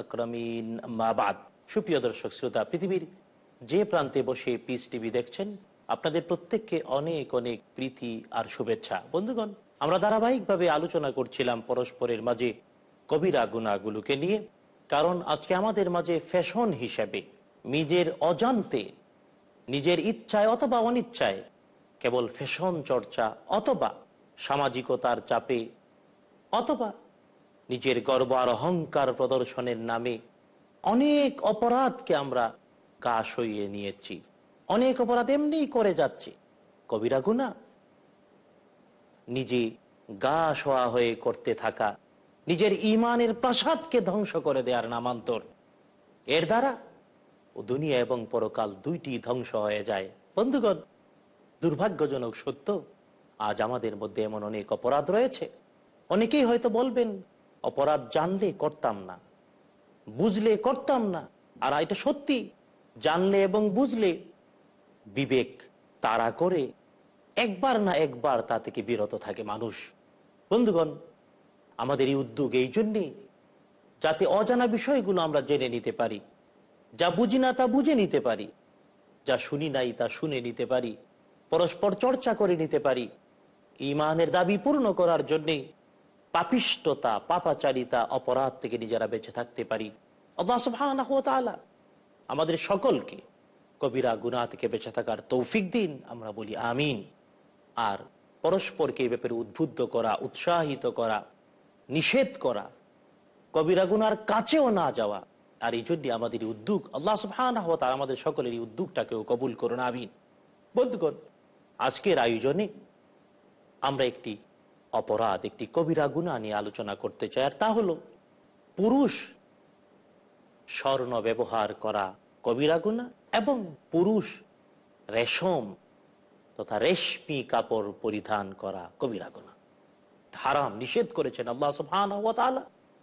আকরামিন। সুপ্রিয় দর্শক, শ্রোতা, পৃথিবীর যে প্রান্তে বসে পিস টিভি দেখছেন, আপনাদের প্রত্যেককে অনেক অনেক প্রীতি আর শুভেচ্ছা। বন্ধুগণ, আমরা ধারাবাহিকভাবে আলোচনা করছিলাম পরস্পরের মাঝে কবিরা গুণাগুলোকে নিয়ে, কারণ আজকে আমাদের মাঝে ফ্যাশন হিসাবে নিজের অজান্তে, নিজের ইচ্ছায় অথবা অনিচ্ছায় কেবল ফ্যাশন চর্চা অথবা সামাজিকতার চাপে অথবা নিজের গর্ব আর অহংকার প্রদর্শনের নামে অনেক অপরাধকে আমরা গা সইয়ে নিয়েছি। অনেক অপরাধ এমনি করে যাচ্ছে। কবিরা গুণা। নিজে গা শোয়া হয়ে করতে থাকা, নিজের ইমানের প্রাসাদকে ধ্বংস করে দেওয়ার নামান্তর। এর দ্বারা ও দুনিয়া এবং পরকাল দুইটি ধ্বংস হয়ে যায়। বন্ধুগণ, দুর্ভাগ্যজনক সত্য, আজ আমাদের মধ্যে এমন অনেক অপরাধ রয়েছে। অনেকেই হয়তো বলবেন অপরাধ জানলে করতাম না, বুঝলে করতাম না। আর এটা সত্যি, জানলে এবং বুঝলে বিবেক তারা করে একবার না একবার তা থেকে বিরত থাকে মানুষ। বন্ধুগণ, আমাদের এই উদ্যোগ এই জন্যে যাতে অজানা বিষয়গুলো আমরা জেনে নিতে পারি, যা বুঝি না তা বুঝে নিতে পারি, যা শুনি নাই তা শুনে নিতে পারি, পরস্পর চর্চা করে নিতে পারি, ইমানের দাবি পূর্ণ করার জন্যে পাপিষ্টতা পাপাচারিতা অপরাধ থেকে নিজেরা বেঁচে থাকতে পারি। আমাদের সকলকে কবিরা গুনা থেকে বেঁচে থাকার তৌফিক দিন, আমরা বলি আমিন। আর পরস্পরকে এ ব্যাপারে উদ্বুদ্ধ করা, উৎসাহিত করা, নিষেধ করা, কবিরা, গুনার কাছেও না যাওয়া, আর এই জন্য আমাদের উদ্যোগ, আল্লাহ সুবহান আমাদের সকলের এই উদ্যোগটাকেও কবুল করুন, আমিন। বন্ধুগণ, আজকের আয়োজনে আমরা একটি অপরাধ, একটি কবিরা গুণা নিয়ে আলোচনা করতে চাই আর তা হলো, পুরুষ স্বর্ণ ব্যবহার করা কবিরা গুণা এবং পুরুষ রেশম তথা রেশমি কাপড় পরিধান করা কবিরা গুণা। হারাম, নিষেধ করেছেন আল্লাহ সুবহান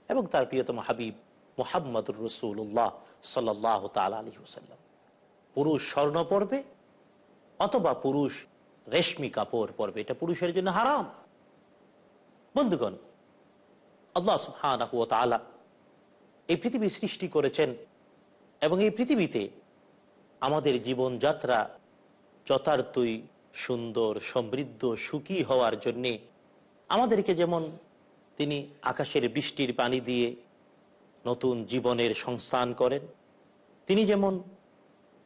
এবং তার প্রিয়তম হাবিব মোহাম্মদুর রসুল্লাহ সাল্লাহ তাল আলী হুসাল্লাম পুরুষ স্বর্ণ পরবে অথবা পুরুষ রেশমি কাপড় পরবে, এটা পুরুষের জন্য হারাম। বন্ধুগণ, আল্লাহ সুহান এই পৃথিবী সৃষ্টি করেছেন এবং এই পৃথিবীতে আমাদের জীবনযাত্রা যথার্থই সুন্দর, সমৃদ্ধ, সুখী হওয়ার জন্যে আমাদেরকে যেমন তিনি আকাশের বৃষ্টির পানি দিয়ে নতুন জীবনের সংস্থান করেন, তিনি যেমন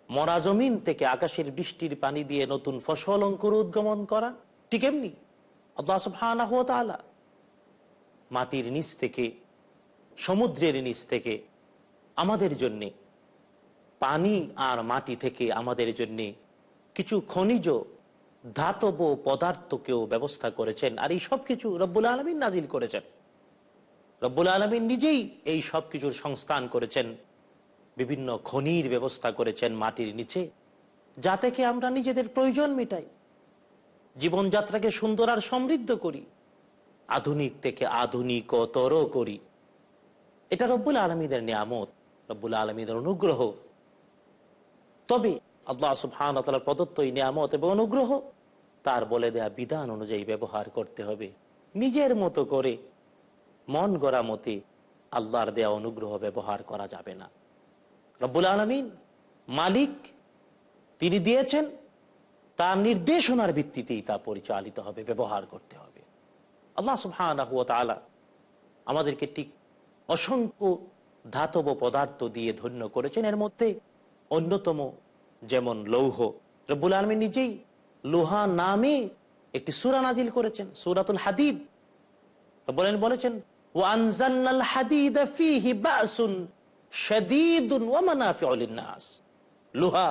মরা জমিন থেকে আকাশের বৃষ্টির পানি দিয়ে নতুন ফসল অঙ্কুর উদ্গমন করা ঠিক এমনি আল্লাহ সুবহানাহু মাটির নিচ থেকে, সমুদ্রের নিচ থেকে, আমাদের জন্যে, পানি আর মাটি থেকে আমাদের জন্যে কিছু খনিজ ধাতব পদার্থকেও ব্যবস্থা করেছেন। আর এই সব কিছু রব্বুল আলমিন নাজিল করেছেন। রব্বুল আলমিন নিজেই এই সব কিছুর সংস্থান করেছেন, বিভিন্ন খনির ব্যবস্থা করেছেন মাটির নিচে যা থেকে আমরা নিজেদের প্রয়োজন মেটাই। জীবনযাত্রাকে সুন্দর আর সমৃদ্ধ করি। আধুনিক থেকে আধুনিকতর করি। এটা রব্বুল আলমীদের নিয়ামত, রব্বুল আলমীদের অনুগ্রহ। তবে আল্লাহ সুবহান প্রদত্ত এই নিয়ামত এবং অনুগ্রহ, তার বলে দেয়া বিধান অনুযায়ী ব্যবহার করতে হবে। নিজের মতো করে মন গড়া মতে আল্লাহর দেয়া অনুগ্রহ ব্যবহার করা যাবে না। রব্বুল আলমিন মালিক, তিনি দিয়েছেন, তার নির্দেশনার ভিত্তিতেই তা পরিচালিত হবে, ব্যবহার করতে হবে। আল্লাহ সুবহানাহু ওয়া তাআলা আমাদেরকে ঠিক অসংখ্য ধাতব পদার্থ দিয়ে ধন্য করেছেন। এর মধ্যে অন্যতম যেমন লৌহ, রব্বুল আলমী নিজেই লোহা নামে একটি সুরা নাজিল করেছেন, সুরাতুল হাদিদ। বলেন বলেছেন লোহা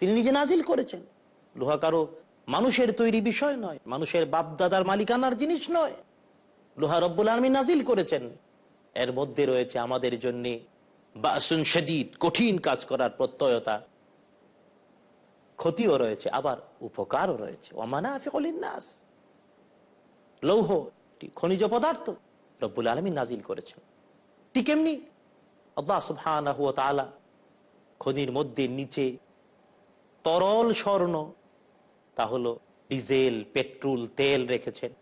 তিনি নিজে নাজিল করেছেন। লোহা কারও মানুষের তৈরি বিষয় নয়, মানুষের বাপদাদার মালিকানার জিনিস নয়। লোহা রব্বুল আলমী নাজিল করেছেন। এর মধ্যে রয়েছে আমাদের জন্য বাসুন শদীদ, কঠিন কাজ করার প্রত্যয়তা। ক্ষতিও রয়েছে, আবার উপকারও রয়েছে। নাস লৌহ খনিজ পদার্থ রব্বুল আলমী নাজিল করেছেন। ঠিক এমনি খনির মধ্যে নিচে তরল স্বর্ণ তা হলো ডিজেল, পেট্রোল, তেল রেখেছেন।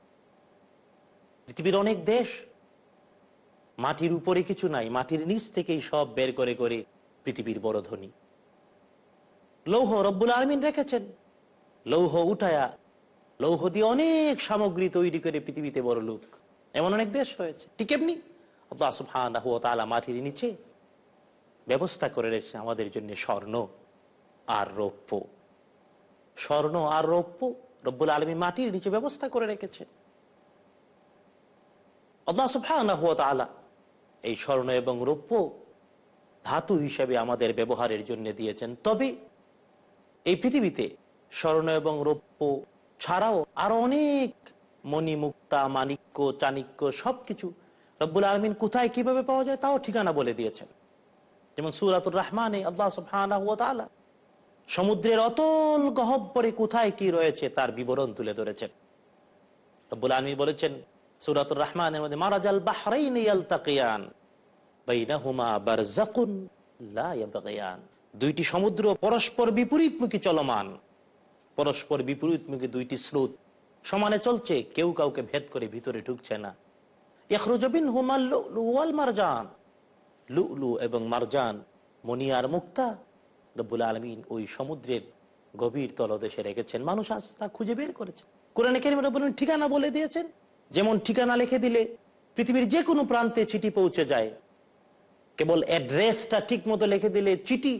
পৃথিবীর অনেক দেশ মাটির উপরে কিছু নাই, মাটির নিচ থেকেই সব বের করে করে পৃথিবীর বড় ধনী। লৌহ রব্বুল আলমিন রেখেছেন। লৌহ উঠায়া, লৌহ দিয়ে অনেক সামগ্রী তৈরি করে পৃথিবীতে বড় লোক। এমন অনেক দেশ রয়েছে। ঠিক এমনি? মাটির নিচে ব্যবস্থা করে রেখেছে আমাদের জন্য স্বর্ণ আর রৌপ্য। স্বর্ণ আর রৌপ্য রব্বুল আলমী মাটির নিচে ব্যবস্থা করে রেখেছে। আল্লাহ এই স্বর্ণ এবং রৌপ্য ধাতু হিসেবে আমাদের ব্যবহারের জন্য দিয়েছেন। তবে এই পৃথিবীতে স্বর্ণ এবং রৌপ্য ছাড়াও আরও অনেক মণিমুক্তা মানিক্য চাণিক্য সবকিছু রব্বুল আলমিন কোথায় কীভাবে পাওয়া যায় তাও ঠিকানা বলে দিয়েছেন। যেমন সুরাতুর রহমানে আল্লাহ সুবহানাহু ওয়া তাআলা সমুদ্রের অতল গহব্বরে কোথায় কি রয়েছে তার বিবরণ তুলে ধরেছেন। রব্বুল আলমী বলেছেন, সুরাতুর রহমানের মধ্যে, মারাজাল বাহরাইন দুইটি সমুদ্র পরস্পর বিপরীতমুখী চলমান। পরস্পর বিপরীতমুখী দুইটি স্রোত সমানে চলছে, কেউ কাউকে ভেদ করে ভিতরে ঢুকছে না। ইখরুজবিন হুমাল লুয়াল মারজান। লুলু এবং মারজান মনিয়ার মুক্তা রব্বুল আলমিন ওই সমুদ্রের গভীর তলদেশে রেখেছেন। মানুষ আজ তা খুঁজে বের করেছে কোরআনে কেরিম রব্বুল ঠিকানা বলে দিয়েছেন। যেমন ঠিকানা লিখে দিলে পৃথিবীর যে কোনো প্রান্তে চিঠি পৌঁছে যায়। কেবল অ্যাড্রেসটা ঠিক মতো লিখে দিলে চিঠি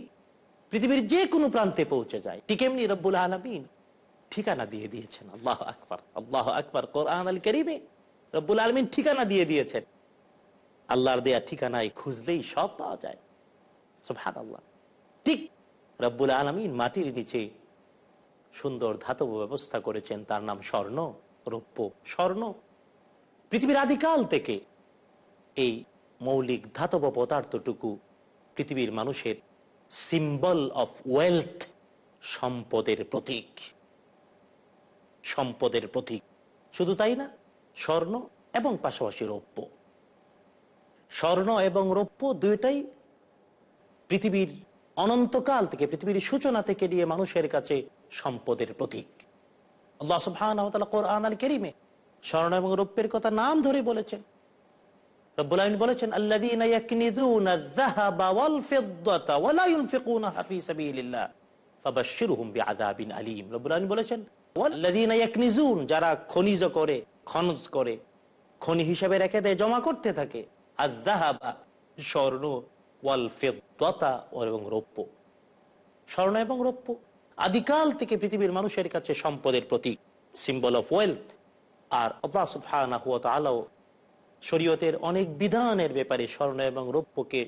পৃথিবীর যে কোনো প্রান্তে পৌঁছে যায়। ঠিক এমনি রব্বুল আলমিন ঠিকানা দিয়ে দিয়েছেন। আল্লাহ আকবর আল্লাহ আকবর। কোরআন আল করিমে রব্বুল আলমিন ঠিকানা দিয়ে দিয়েছেন। আল্লাহর দেয়া ঠিকানায় খুঁজলেই সব পাওয়া যায়। ঠিক রব্বুল আলমিন মাটির নিচে সুন্দর ধাতব ব্যবস্থা করেছেন, তার নাম স্বর্ণ রৌপ্য। স্বর্ণ পৃথিবীর আদিকাল থেকে এই মৌলিক ধাতব পদার্থটুকু পৃথিবীর মানুষের সিম্বল অফ ওয়েলথ সম্পদের প্রতীক। সম্পদের প্রতীক। শুধু তাই না, স্বর্ণ এবং পাশাপাশি রৌপ্য। স্বর্ণ এবং রৌপ্য দুইটাই পৃথিবীর অনন্তকাল থেকে, পৃথিবীর সূচনা থেকে নিয়ে মানুষের কাছে সম্পদের প্রতীক। কোরআন আল কারীমে স্বর্ণ এবং রৌপ্যের কথা নাম ধরে বলেছেন। বলেছেন বলেছেন যারা খনিজ করে, খনজ করে, খনি হিসাবে রেখে দেয়, জমা করতে থাকে আয-যাহাবা স্বর্ণ ওয়াল ফিদ্দাতা এবং রৌপ্য। স্বর্ণ এবং রৌপ্য। আদিকাল থেকে পৃথিবীর মানুষের কাছে সম্পদের প্রতীক সিম্বল অফ ওয়েলথ আর তাআলা শরীয়তের অনেক বিধানের ব্যাপারে স্বর্ণ এবং রৌপ্যকে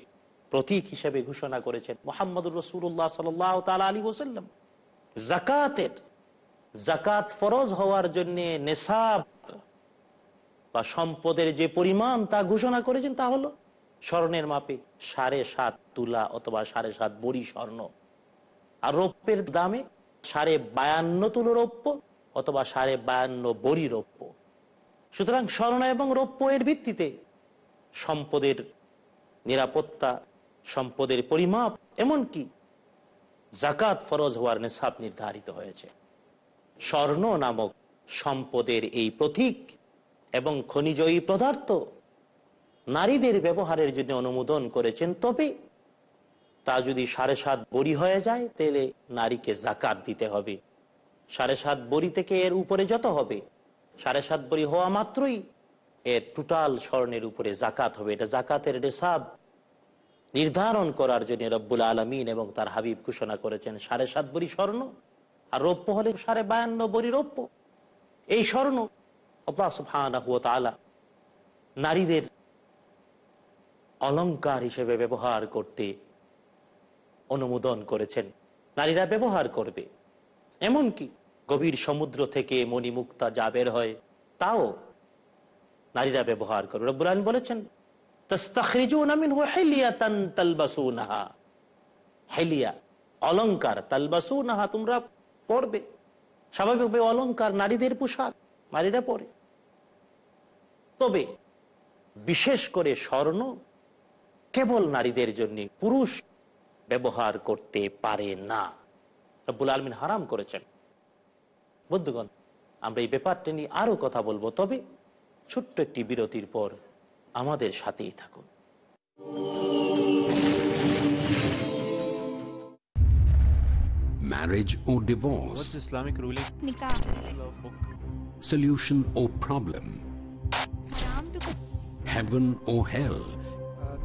প্রতীক হিসেবে ঘোষণা করেছেন মোহাম্মদুর রসুল্লাহ সাল তালা আলী ওসাল্লাম জাকাতের, জাকাত ফরজ হওয়ার জন্য নেশাব বা সম্পদের যে পরিমাণ তা ঘোষণা করেছেন তা হলো স্বর্ণের মাপে সাড়ে সাত তুলা অথবা সাড়ে সাত বড়ি স্বর্ণ। আর রৌপ্যের দামে সাড়ে বায়ান্ন তুলো রৌপ্য অথবা সাড়ে বায়ান্ন বড়ি রৌপ্য। সুতরাং স্বর্ণ এবং রৌপ্য এর ভিত্তিতে সম্পদের নিরাপত্তা, সম্পদের পরিমাপ, এমনকি জাকাত ফরজ হওয়ার নেশাব নির্ধারিত হয়েছে। স্বর্ণ নামক সম্পদের এই প্রতীক এবং খনিজ এই পদার্থ নারীদের ব্যবহারের জন্য অনুমোদন করেছেন, তবে তা যদি সাড়ে সাত বড়ি হয়ে যায়, তাহলে নারীকে জাকাত দিতে হবে। সাড়ে সাত বড়ি থেকে এর উপরে যত হবে? সাড়ে সাত বড়ি হওয়া মাত্রই এর টোটাল স্বর্ণের উপরে জাকাত হবে। এটা জাকাতের রেসাব নির্ধারণ করার জন্য রব্বুল আলমিন এবং তার হাবিব ঘোষণা করেছেন, সাড়ে সাত বড়ি স্বর্ণ আর রৌপ্য হলে সাড়ে বায়ান্ন বড়ি রৌপ্য। এই স্বর্ণ নারীদের অলংকার হিসেবে ব্যবহার করতে অনুমোদন করেছেন। নারীরা ব্যবহার করবে। এমনকি গভীর সমুদ্র থেকে মণিমুক্তা যা বের হয়, তাও নারীরা ব্যবহার করবে। রব্বুল আলামিন বলেছেন হেলিয়া, অলংকার তালবাসুনাহা তোমরা পড়বে স্বাভাবিকভাবে অলংকার নারীদের পোশাক, নারীরা পরে। তবে বিশেষ করে স্বর্ণ কেবল নারীদের জন্য পুরুষ ব্যবহার করতে পারে না রব্বুল আলমিন হারাম করেছেন বন্ধুগণ আমরা এই ব্যাপারটা নিয়ে আরও কথা বলব তবে ছোট্ট একটি বিরতির পর আমাদের সাথেই থাকুন Marriage or divorce What's? Islamic ruling nikah Solution or problem? Heaven or hell?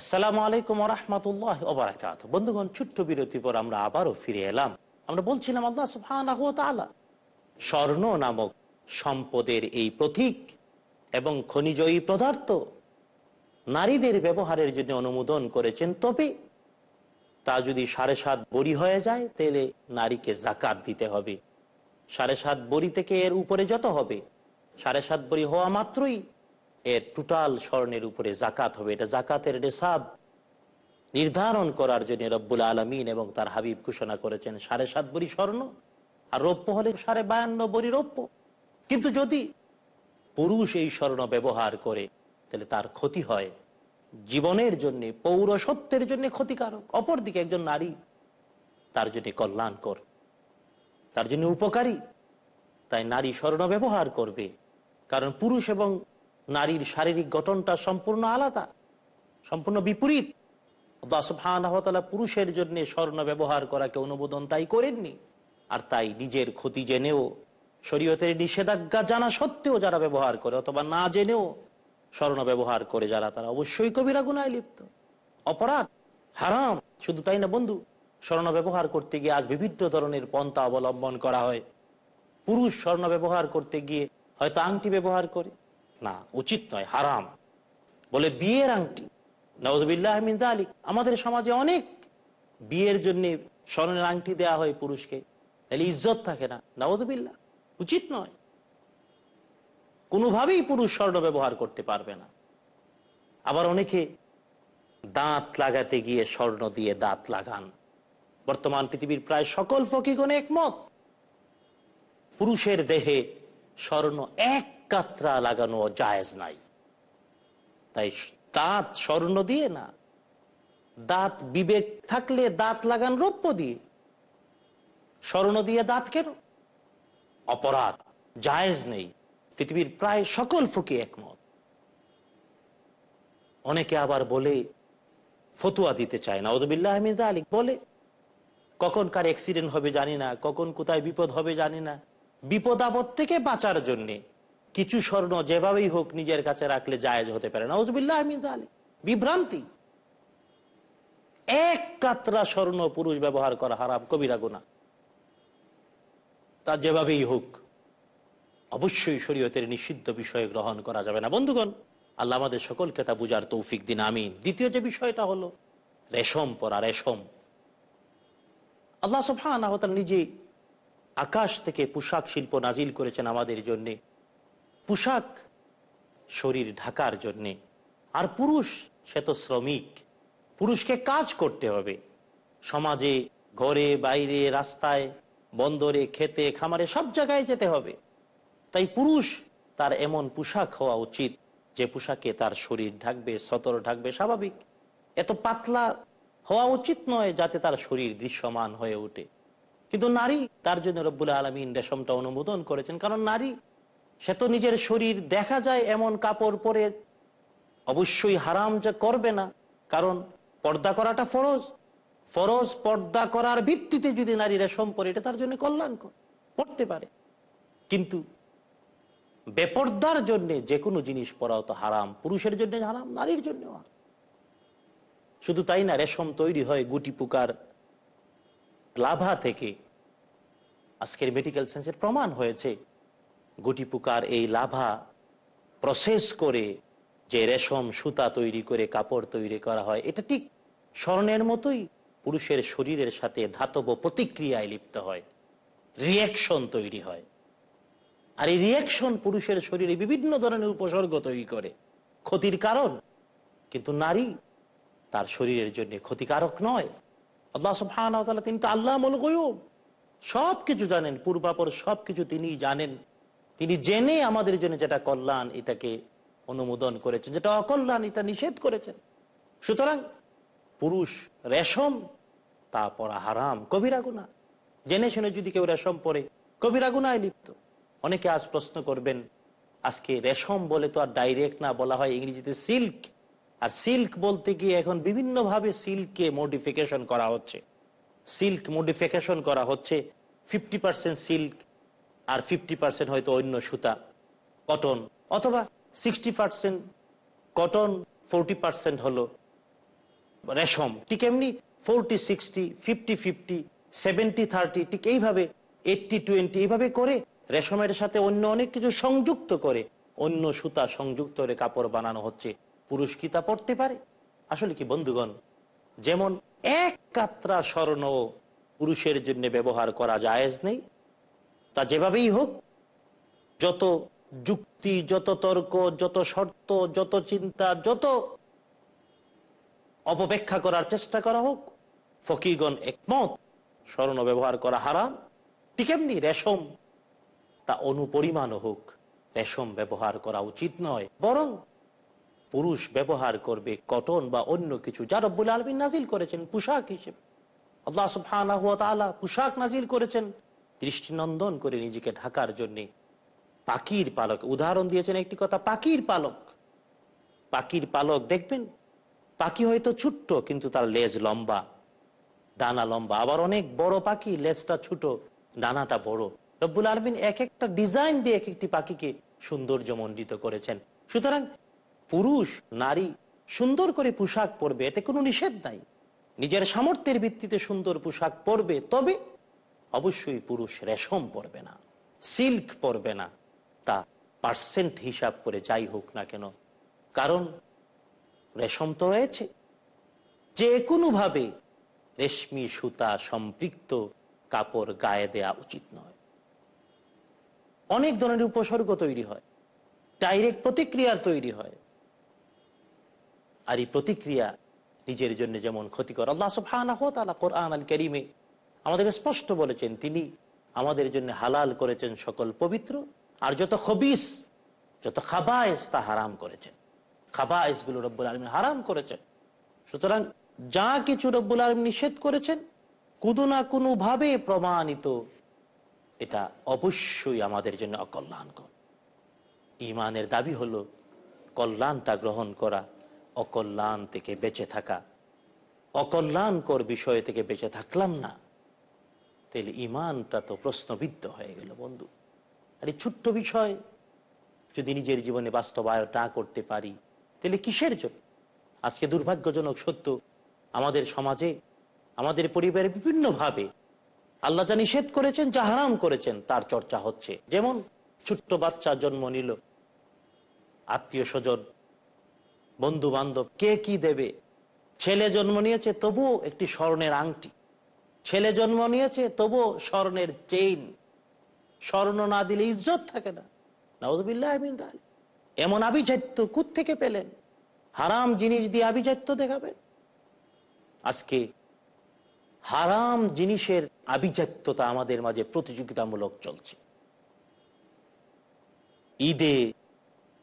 আসসালামু আলাইকুম রহমতুল্লাহ ওবরাকাত বন্ধুগণ, ছোট্ট বিরতি পর আমরা আবারও ফিরে এলাম। আমরা বলছিলাম, আল্লাহ ওয়া স্বর্ণ নামক সম্পদের এই প্রতীক এবং খনিজয়ী পদার্থ নারীদের ব্যবহারের জন্য অনুমোদন করেছেন, তবে তা যদি সাড়ে সাত বড়ি হয়ে যায়, তাহলে নারীকে জাকাত দিতে হবে। সাড়ে সাত বড়ি থেকে এর উপরে যত হবে, সাড়ে সাত বড়ি হওয়া মাত্রই এর টোটাল স্বর্ণের উপরে জাকাত হবে। এটা জাকাতের রেসাব নির্ধারণ করার জন্য রব্বুল আলমিন এবং তার হাবিব ঘোষণা করেছেন, সাড়ে সাত বড়ি স্বর্ণ আর রৌপ্য হলে সাড়ে বায়ান্ন বড়ি রৌপ্য। কিন্তু যদি পুরুষ এই স্বর্ণ ব্যবহার করে, তাহলে তার ক্ষতি হয় জীবনের জন্য পৌরসত্বের জন্য ক্ষতিকারক। অপরদিকে একজন নারী তার জন্য কল্যাণকর, তার জন্য উপকারী। তাই নারী স্বর্ণ ব্যবহার করবে। কারণ পুরুষ এবং নারীর শারীরিক গঠনটা সম্পূর্ণ আলাদা, সম্পূর্ণ বিপরীত। সুবহানাহু পুরুষের জন্য স্বর্ণ ব্যবহার করাকে অনুমোদন তাই করেননি। আর তাই নিজের ক্ষতি জেনেও, শরীয়তের নিষেধাজ্ঞা জানা সত্ত্বেও যারা ব্যবহার করে অথবা না জেনেও স্বর্ণ ব্যবহার করে যারা, তারা অবশ্যই কবিরা গুনায় লিপ্ত। অপরাধ, হারাম, শুধু তাই না বন্ধু? স্বর্ণ ব্যবহার করতে গিয়ে আজ বিভিন্ন ধরনের পন্থা অবলম্বন করা হয়। পুরুষ স্বর্ণ ব্যবহার করতে গিয়ে হয়তো আংটি ব্যবহার করে না, উচিত নয়, হারাম। বলে বিয়ের আংটি। নওয়াজবিল্লাহ আলী আমাদের সমাজে অনেক বিয়ের জন্য স্বর্ণের আংটি দেয়া হয় পুরুষকে। তাহলে ইজ্জত থাকে না। নওয়াজবিল্লাহ উচিত নয়। কোনোভাবেই পুরুষ স্বর্ণ ব্যবহার করতে পারবে না। আবার অনেকে দাঁত লাগাতে গিয়ে স্বর্ণ দিয়ে দাঁত লাগান। বর্তমান পৃথিবীর প্রায় সকল ফকিগণ একমত। পুরুষের দেহে স্বর্ণ এক কাত্রা লাগানো জায়েজ নাই। তাই দাঁত স্বর্ণ দিয়ে না। দাঁত বিবেক থাকলে দাঁত লাগান রৌপ্য দিয়ে। স্বর্ণ দিয়ে দাঁত কেন? অপরাধ জায়েজ নেই। পৃথিবীর প্রায় সকল ফুকি একমত। অনেকে আবার বলে, ফতুয়া দিতে চায় না। ওদবিল্লাহ আহমেদ আলী বলে, কখন কার অ্যাক্সিডেন্ট হবে জানি না, কখন কোথায় বিপদ হবে জানি না। বিপদ আপদ থেকে বাঁচার জন্যে কিছু স্বর্ণ যেভাবেই হোক নিজের কাছে রাখলে জায়েজ হতে পারে। না ওজবিল্লাহ বিভ্রান্তি। এক কাতরা স্বর্ণ পুরুষ ব্যবহার করা হারাম, কবিরা গুণা তা যেভাবেই হোক, অবশ্যই শরীয়তের নিষিদ্ধ বিষয় গ্রহণ করা যাবে না। বন্ধুগণ, আল্লাহ আমাদের সকলকে তা বুঝার তৌফিক দিন, আমিন। দ্বিতীয় যে বিষয়টা হলো, রেশম পরা রেশম। আল্লাহ সুবহান নিজে আকাশ থেকে পোশাক শিল্প নাজিল করেছেন আমাদের জন্যে। পোশাক শরীর ঢাকার জন্যে। আর পুরুষ, সে তো শ্রমিক। পুরুষকে কাজ করতে হবে। সমাজে, ঘরে, বাইরে, রাস্তায়, বন্দরে, খেতে, খামারে, সব জায়গায় যেতে হবে। তাই পুরুষ, তার এমন পোশাক হওয়া উচিত, যে পোশাকে তার শরীর ঢাকবে, সতর ঢাকবে, স্বাভাবিক। এত পাতলা হওয়া উচিত নয়, যাতে তার শরীর দৃশ্যমান হয়ে ওঠে। কিন্তু নারী, তার জন্য রব্বুল আলমিন রেশমটা অনুমোদন করেছেন। কারণ নারী সে তো নিজের শরীর দেখা যায় এমন কাপড় পরে। অবশ্যই হারাম যে করবে না, কারণ পর্দা করাটা ফরজ। ফরজ পর্দা করার ভিত্তিতে যদি নারী রেশম পরে এটা তার জন্য কল্যাণকর, পড়তে পারে। কিন্তু বেপর্দার জন্য যে কোনো জিনিস পরাও তো হারাম, পুরুষের জন্য হারাম, নারীর জন্য শুধু তাই না, রেশম তৈরি হয় গুটি পোকার লাভা থেকে। আজকের মেডিকেল সায়েন্সের প্রমাণ হয়েছে গুটি পোকার এই লাভা প্রসেস করে যে রেশম, সুতা তৈরি করে, কাপড় তৈরি করা হয়, এটা ঠিক স্বর্ণের মতোই পুরুষের শরীরের সাথে ধাতব প্রতিক্রিয়ায় লিপ্ত হয় রিয়াকশন তৈরি হয়। আর এই রিয়াকশন পুরুষের শরীরে বিভিন্ন ধরনের উপসর্গ তৈরি করে, ক্ষতির কারণ। কিন্তু নারী তার শরীরের জন্য ক্ষতিকারক নয়। আল্লাহ সুবহান তিনি তো আল্লাহ মল সব কিছু জানেন, পূর্বাপর সব কিছু তিনি জানেন। তিনি জেনে আমাদের জন্য যেটা কল্যাণ, এটাকে অনুমোদন করেছেন, যেটা অকল্যাণ, এটা নিষেধ করেছেন। সুতরাং পুরুষ রেশম তা পরা হারাম, কবিরা গুণা জেনে শুনে যদি কেউ রেশম পরে কবিরা গুনায় লিপ্ত। অনেকে আজ প্রশ্ন করবেন, আজকে রেশম বলে তো আর ডাইরেক্ট না বলা হয়, ইংরেজিতে সিল্ক আর সিল্ক বলতে গিয়ে এখন বিভিন্নভাবে সিল্ককে মডিফিকেশন করা হচ্ছে। সিল্ক মডিফিকেশন করা হচ্ছে ফিফটি পার্সেন্ট সিল্ক আর ফিফটি পার্সেন্ট হয়তো অন্য সুতা কটন অথবা sixty percent cotton forty percent হলো রেশম। ঠিক এমনি forty sixty fifty fifty seventy thirty ঠিক এইভাবে এইটটি টোয়েন্টি এইভাবে করে রেশমের সাথে অন্য অনেক কিছু সংযুক্ত করে অন্য সুতা সংযুক্ত করে কাপড় বানানো হচ্ছে। পুরুষ কি তা পড়তে পারে। আসলে কি বন্ধুগণ, যেমন এক কাত্রা স্বর্ণ পুরুষের জন্য ব্যবহার করা জায়েজ নেই তা যেভাবেই হোক, যত যুক্তি, যত তর্ক, যত শর্ত, যত চিন্তা, যত অপব্যাখ্যা করার চেষ্টা করা হোক ফকিগণ একমত, স্বর্ণ ব্যবহার করা হারাম, ঠিক এমনি রেশম, তা অনুপরিমাণও হোক, রেশম ব্যবহার করা উচিত নয়, বরং পুরুষ ব্যবহার করবে কটন বা অন্য কিছু, যা রব্বুল আলমিন নাজিল করেছেন, পোশাক হিসেবে। আল্লাহ তাআলা পোশাক নাজিল করেছেন দৃষ্টিনন্দন করে নিজেকে ঢাকার জন্য পাখির পালক। উদাহরণ দিয়েছেন একটি কথা, পাখির পালক। পাখির পালক, দেখবেন, পাখি হয়তো ছোট্ট, কিন্তু তার লেজ লম্বা, ডানা লম্বা। আবার অনেক বড় পাখি, লেজটা ছোট, ডানাটা বড়। রব্বুল আলমিন এক একটা ডিজাইন দিয়ে এক একটি পাখিকে সৌন্দর্য মণ্ডিত করেছেন। সুতরাং পুরুষ, নারী সুন্দর করে পোশাক পরবে, এতে কোনো নিষেধ নাই। নিজের সামর্থ্যের ভিত্তিতে সুন্দর পোশাক পরবে, তবে অবশ্যই পুরুষ রেশম পরবে না, সিল্ক পরবে না, তা পার্সেন্ট হিসাব করে যাই হোক না কেন। কারণ রেশম তো রয়েছে। যে কোনোভাবে রেশমি সুতা সম্পৃক্ত কাপড় গায়ে দেয়া উচিত নয়। অনেক ধরনের উপসর্গ তৈরি হয়, ডাইরেক্ট প্রতিক্রিয়ার তৈরি হয়। আর এই প্রতিক্রিয়া নিজের জন্য যেমন ক্ষতিকর, আল্লাহ সুবহানাহু ওয়া তাআলা কোরআন আল কারীমে আমাদেরকে স্পষ্ট বলেছেন, তিনি আমাদের জন্য হালাল করেছেন সকল পবিত্র, আর যত খবিস, যত খাবায়েস তা হারাম করেছেন। খাবায়েসগুলো রব্বুল আলম হারাম করেছেন। সুতরাং যা কিছু রব্বুল আলম নিষেধ করেছেন, কোনো না কোনো ভাবে প্রমাণিত, এটা অবশ্যই আমাদের জন্য অকল্যাণকর। ইমানের দাবি হলো, কল্যাণটা গ্রহণ করা, অকল্যাণ থেকে বেঁচে থাকা। অকল্যাণকর বিষয় থেকে বেঁচে থাকলাম না। তাহলে ইমানটা তো প্রশ্নবিদ্ধ হয়ে গেল, বন্ধু। আর এই ছোট্ট বিষয়, যদি নিজের জীবনে বাস্তবায়ন না করতে পারি, তাহলে কিসের জন্য? আজকে দুর্ভাগ্যজনক সত্য, আমাদের সমাজে, আমাদের পরিবারে বিভিন্নভাবে আল্লাহ যা নিষেধ করেছেন, যা হারাম করেছেন, তার চর্চা হচ্ছে। যেমন ছোট্ট বাচ্চা জন্ম নিল, আত্মীয় স্বজন বন্ধু বান্ধব কে কি দেবে? ছেলে জন্ম নিয়েছে, তবুও একটি স্বর্ণের আংটি। ছেলে জন্ম নিয়েছে, তবুও স্বর্ণের চেইন। স্বর্ণ না দিলে ইজ্জত থাকে না। এমন আভিজাত্য থেকে পেলেন? হারাম জিনিস দিয়ে আভিজাত্য দেখাবেন? আজকে হারাম জিনিসের আভিজাত্যতা আমাদের মাঝে প্রতিযোগিতামূলক চলছে। ঈদে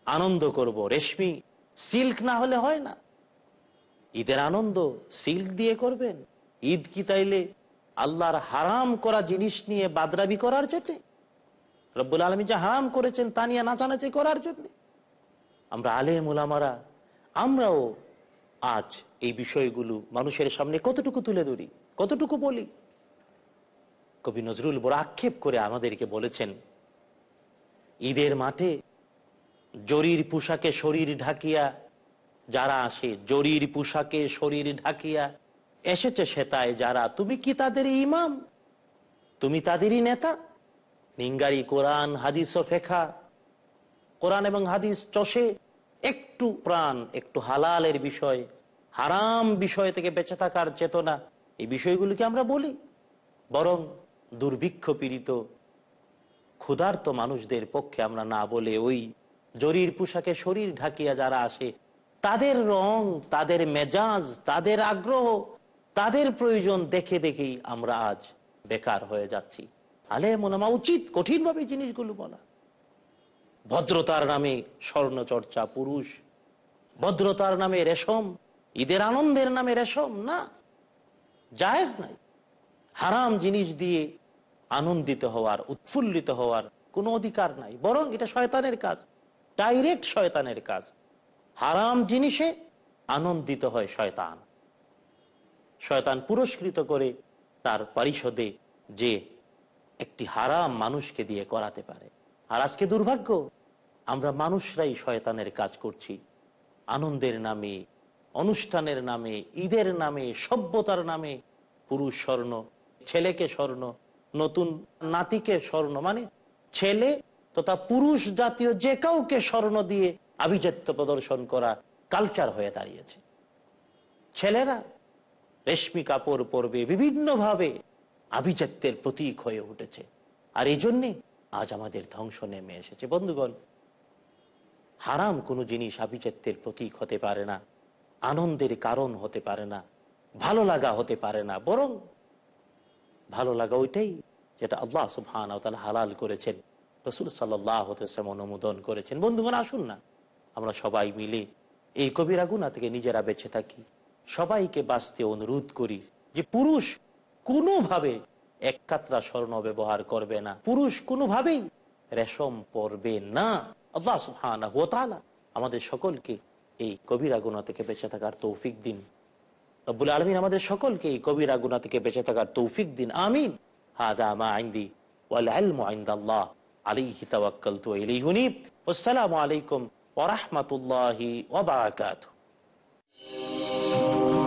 আনন্দ করব, রেশমি সিল্ক না হলে হয় না। ঈদের আনন্দ সিল্ক দিয়ে করবেন। ঈদ কি তাইলে আল্লাহর হারাম করা জিনিস নিয়ে বাদরাবি করার জন্য। রব্বুল আলমী যা হারাম করেছেন তা নিয়ে নাচানাচি করার জন্য। আমরা আলে মুলামারা আমরাও আজ এই বিষয়গুলো মানুষের সামনে কতটুকু তুলে ধরি, কতটুকু বলি? কবি নজরুল বড় আক্ষেপ করে আমাদেরকে বলেছেন, ঈদের মাঠে জরির পোশাকে শরীর ঢাকিয়া, যারা আসে জরির পোশাকে শরীর ঢাকিয়া এসেছে সেতায় যারা। তুমি কি তাদের ইমাম? তুমি তাদেরই নেতা? নিঙ্গারি কোরআন, হাদিস ও ফেখা কোরআন এবং হাদিস চষে একটু প্রাণ, একটু হালালের বিষয়, হারাম বিষয় থেকে বেঁচে থাকার চেতনা, এই বিষয়গুলিকে আমরা বলি। বরং দুর্ভিক্ষ পীড়িত, ক্ষুধার্ত মানুষদের পক্ষে আমরা না বলে ওই জরির পোশাকে শরীর ঢাকিয়া যারা আসে, তাদের রং, তাদের মেজাজ, তাদের আগ্রহ তাদের প্রয়োজন দেখে দেখেই আমরা আজ বেকার হয়ে যাচ্ছি। আলে মনামা, উচিত কঠিনভাবে জিনিসগুলো বলা। ভদ্রতার নামে স্বর্ণচর্চা পুরুষ, ভদ্রতার নামে রেশম, ঈদের আনন্দের নামে রেশম, না, জায়েজ নাই। হারাম জিনিস দিয়ে আনন্দিত হওয়ার, উৎফুল্লিত হওয়ার কোনো অধিকার নাই। বরং এটা শয়তানের কাজ, ডাইরেক্ট শয়তানের কাজ। হারাম জিনিসে আনন্দিত হয় শয়তান। শয়তান পুরস্কৃত করে তার পরিষদে যে একটি হারাম মানুষকে দিয়ে করাতে পারে। আর আজকে দুর্ভাগ্য, আমরা মানুষরাই শয়তানের কাজ করছি। আনন্দের নামে, অনুষ্ঠানের নামে, ঈদের নামে, সভ্যতার নামে, পুরুষ স্বর্ণ, ছেলেকে স্বর্ণ, নতুন নাতিকে স্বর্ণ মানে ছেলে তথা পুরুষ জাতীয় যে কাউকে স্বর্ণ দিয়ে আভিজাত্য প্রদর্শন করা কালচার হয়ে দাঁড়িয়েছে। ছেলেরা রেশমি কাপড় পরবে, বিভিন্নভাবে আভিজাত্যের প্রতীক হয়ে উঠেছে। আর এই জন্যে আজ আমাদের ধ্বংস নেমে এসেছে। বন্ধুগণ, হারাম কোনো জিনিস আভিজাত্যের প্রতীক হতে পারে না, আনন্দের কারণ হতে পারে না, ভালো লাগা হতে পারে না। বরং ভালো লাগা ওইটাই যেটা আল্লাহ সুবহান হালাল করেছেন, রসুল সাল্লাহ অনুমোদন করেছেন। বন্ধুগণ, আসুন না, আমরা সবাই মিলে এই কবিরা গুণা থেকে নিজেরা বেঁচে থাকি। সবাইকে বাঁচতে অনুরোধ করি যে পুরুষ কোনোভাবে এক কাতরা স্বর্ণ ব্যবহার করবে না। পুরুষ কোনোভাবেই রেশম পরবে না। আল্লাহ ওয়া আমাদের সকলকে এই কবিরা গুণা থেকে বেঁচে থাকার তৌফিক দিন। রব্বুল আলমিন আমাদের সকলকে এই কবিরা গুণা থেকে বেঁচে থাকার তৌফিক দিন। আমিন। হাদা মা আইন্দি আসসালামু আলাইকুম ওয়া রাহমাতুল্লাহি ওয়া Oh.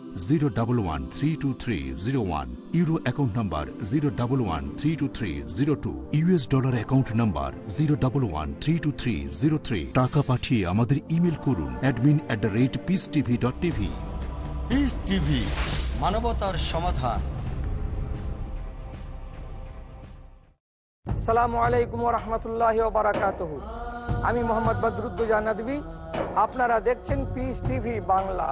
zero double one three two three zero one euro account number zero double one three two three zero two US dollar account number zero double one three two three zero three টাকা পাঠিয়ে আমাদের email করুন admin at the rate peace TV dot TV peace TV মানবতার সমাধান। সালামু আলাইকুম রহমতুল্লাহ বারাকাত আমি মোহাম্মদ বদরুদ্দুজা নদী আপনারা দেখছেন পিস টিভি বাংলা।